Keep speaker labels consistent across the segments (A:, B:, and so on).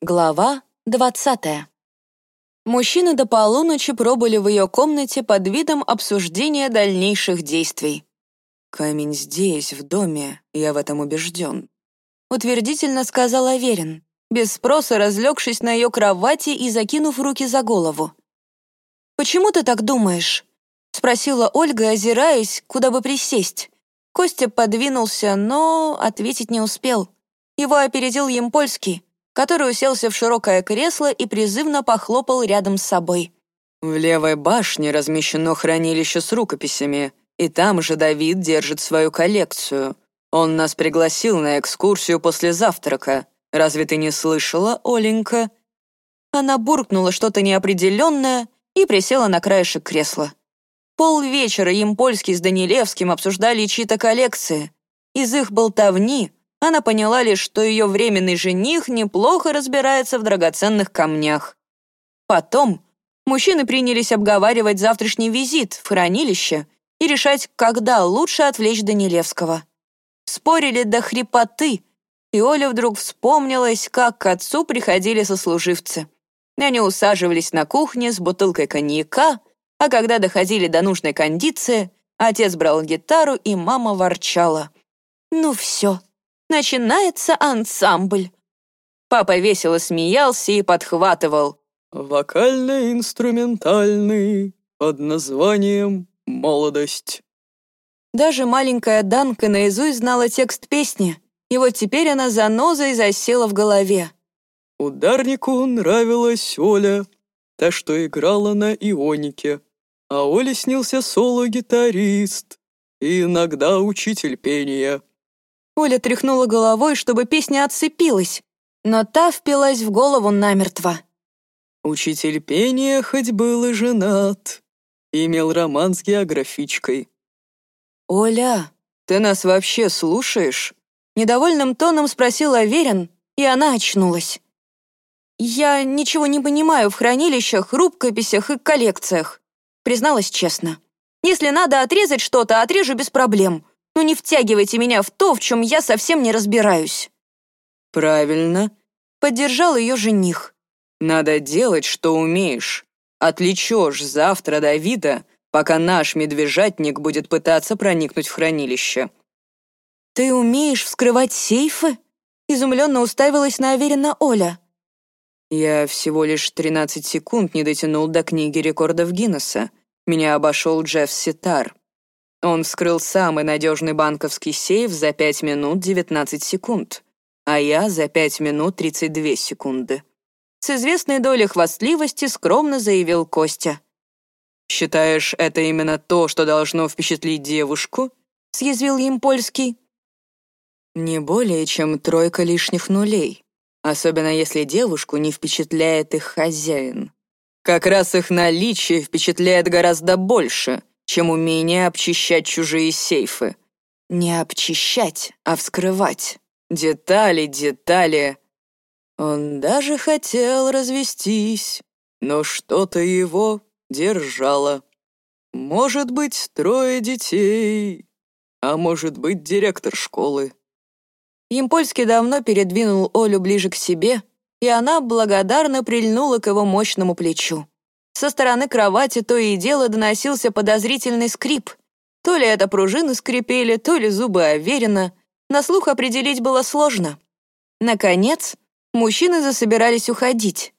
A: Глава двадцатая. Мужчины до полуночи пробыли в ее комнате под видом обсуждения дальнейших действий.
B: «Камень здесь, в доме, я в этом убежден», —
A: утвердительно сказал Аверин, без спроса разлегшись на ее кровати и закинув руки за голову. «Почему ты так думаешь?» — спросила Ольга, озираясь, куда бы присесть. Костя подвинулся, но ответить не успел. Его опередил Емпольский, который уселся в широкое кресло и призывно похлопал рядом с собой.
B: «В левой башне размещено хранилище с рукописями, и там же Давид держит свою коллекцию. Он нас пригласил на экскурсию после завтрака. Разве ты не слышала, Оленька?»
A: Она буркнула что-то неопределенное и присела на краешек кресла. Полвечера им Польский с Данилевским обсуждали чьи-то коллекции. Из их болтовни она поняла лишь, что ее временный жених неплохо разбирается в драгоценных камнях. Потом мужчины принялись обговаривать завтрашний визит в хранилище и решать, когда лучше отвлечь Данилевского. Спорили до хрипоты, и Оля вдруг вспомнилась, как к отцу приходили сослуживцы. Они усаживались на кухне с бутылкой коньяка, а когда доходили до нужной кондиции, отец брал гитару, и мама ворчала. «Ну все, начинается ансамбль». Папа весело смеялся и подхватывал.
C: «Вокально-инструментальный под названием «Молодость».
A: Даже маленькая Данка наизусть знала текст песни, и вот теперь она занозой засела в голове.
C: Ударнику нравилась Оля, та, что играла на ионике, а Оле снился соло-гитарист и иногда учитель пения.
A: Оля тряхнула головой, чтобы песня отцепилась, но та впилась в голову намертво.
C: Учитель пения хоть был и женат, имел роман с географичкой.
B: «Оля, ты нас вообще слушаешь?»
A: Недовольным тоном спросил Аверин, и она очнулась. «Я ничего не понимаю в хранилищах, рукописях и коллекциях», призналась честно. «Если надо отрезать что-то, отрежу без проблем. Но не втягивайте меня в то, в чем я совсем не разбираюсь».
B: «Правильно», —
A: поддержал ее жених.
B: «Надо делать, что умеешь. Отвлечешь завтра Давида, пока наш медвежатник будет пытаться проникнуть в хранилище».
A: «Ты умеешь вскрывать сейфы?» Изумленно уставилась на Аверина Оля.
B: «Я всего лишь 13 секунд не дотянул до книги рекордов Гиннесса. Меня обошел Джефф Ситар. Он вскрыл самый надежный банковский сейф за 5 минут 19 секунд, а я за 5 минут 32 секунды. С известной долей хвастливости скромно заявил Костя. «Считаешь, это именно то, что должно впечатлить девушку?» — съязвил им польский. «Не более, чем тройка лишних нулей, особенно если девушку не впечатляет их хозяин. Как раз их наличие впечатляет гораздо больше, чем умение обчищать чужие сейфы. Не обчищать, а вскрывать. Детали, детали. Он даже хотел развестись, но что-то его держало. Может быть, трое детей, а может быть, директор школы. Импольский давно передвинул Олю ближе к себе, и она благодарно прильнула к его мощному плечу. Со стороны кровати то и дело доносился подозрительный скрип. То ли это пружины скрипели, то ли зубы Аверина. На слух определить было сложно. Наконец, мужчины засобирались уходить.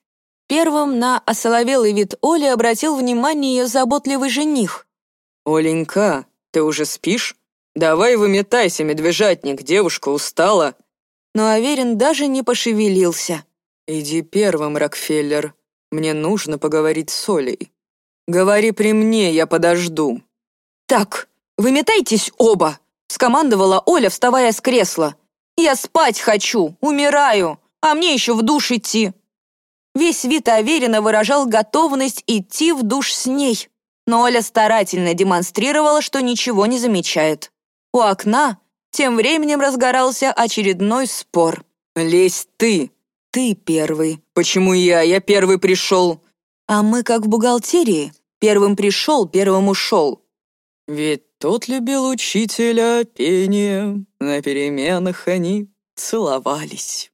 B: Первым на осоловелый вид Оли обратил внимание ее заботливый жених. «Оленька, ты уже спишь? Давай выметайся, медвежатник, девушка устала». Но Аверин даже не пошевелился. «Иди первым, Рокфеллер», мне нужно поговорить с Олей. Говори при мне, я подожду». «Так, выметайтесь оба!» — скомандовала Оля, вставая с кресла. «Я спать хочу, умираю, а мне еще в душ идти». Весь вид Аверина выражал готовность идти в душ с ней, но Оля старательно демонстрировала, что ничего не замечает. У окна тем временем разгорался очередной спор. «Лезь ты!» «Ты первый. Почему я? Я первый пришел». «А мы как в бухгалтерии. Первым пришел, первым ушел».
C: «Ведь тот любил учителя пения, на переменах они целовались».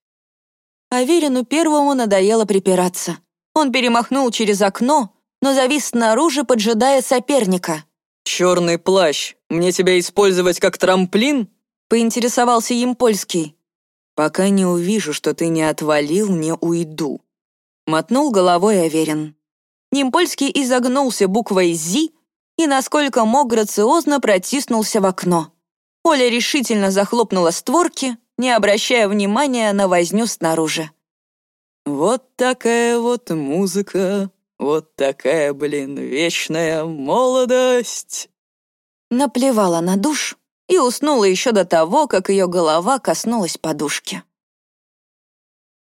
A: Аверину первому надоело припираться. Он перемахнул через окно, но завис снаружи, поджидая соперника.
C: «Черный плащ, мне тебя использовать как трамплин?»
A: — поинтересовался им польский.
B: «Пока не увижу, что ты не отвалил, не уйду», —
A: мотнул головой Аверин. Нимпольский изогнулся буквой «Зи» и, насколько мог, грациозно протиснулся в окно. Оля решительно захлопнула створки, не обращая внимания на возню снаружи.
C: «Вот такая вот музыка, вот такая, блин, вечная молодость!»
A: Наплевала на душ и уснула еще до того, как ее голова коснулась подушки.